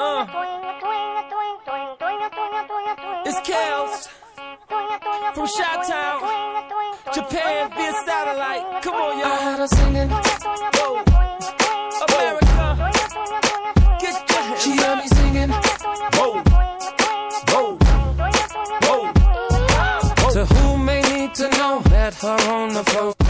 Uh. It's Kels from Shot Town, Japan via satellite. Come on, y'all. I had her singing. Whoa. America, get hands She heard me singing. Whoa. Whoa. Whoa. Whoa. To who may need to know, met her on the floor.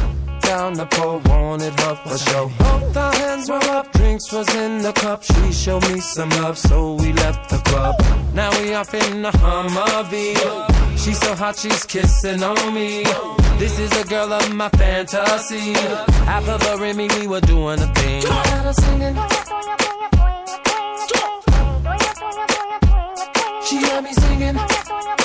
Down the pole, wanted her for show. Both our hands were up, drinks was in the cup. She showed me some love, so we left the club. Now we off in the Humvee. She's so hot, she's kissing on me. This is a girl of my fantasy. Half of her me, we were doing a thing. Had singing. She heard me singing.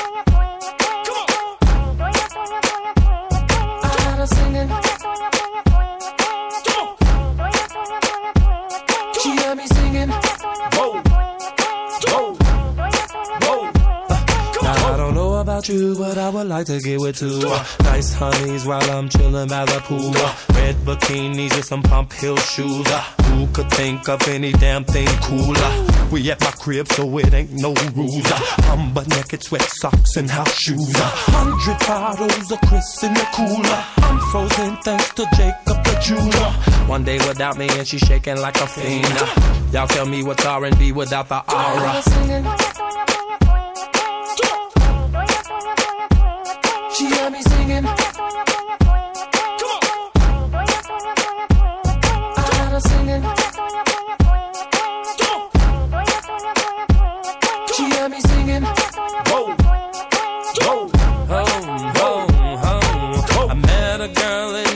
You, but I would like to get with two nice honeys while I'm chilling by the pool. Red bikinis with some pump heel shoes. Who could think of any damn thing cooler? We at my crib, so it ain't no rules. I'm butt naked, sweat socks and house shoes. Hundred bottles of Chris in the cooler. I'm frozen thanks to Jacob the jeweler. One day without me and she shaking like a fiend. Y'all tell me what's R&B without the aura.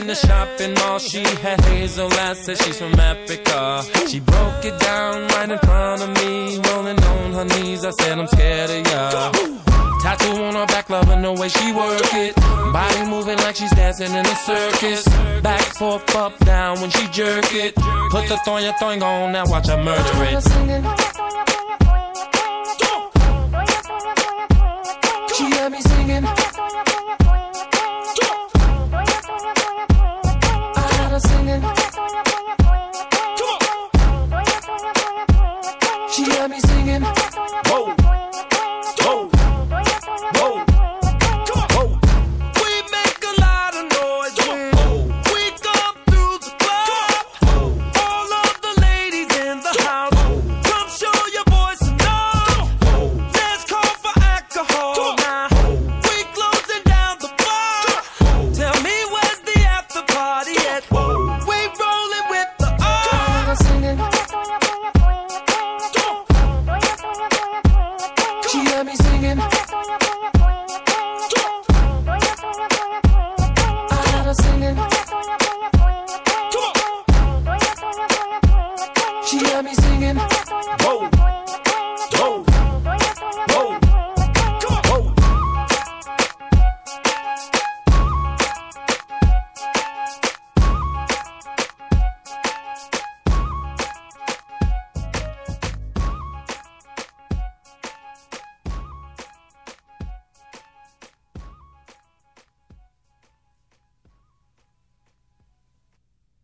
The shopping mall. She had hazel eyes, said she's from Africa. She broke it down right in front of me, rolling on her knees. I said, I'm scared of ya. Tattoo on her back, loving the way she work it. Body moving like she's dancing in a circus. Back, forth, up, down when she jerk it. Put the thong, your thong on, now watch her murder it. Whoa. Whoa. She had me singing. Whoa.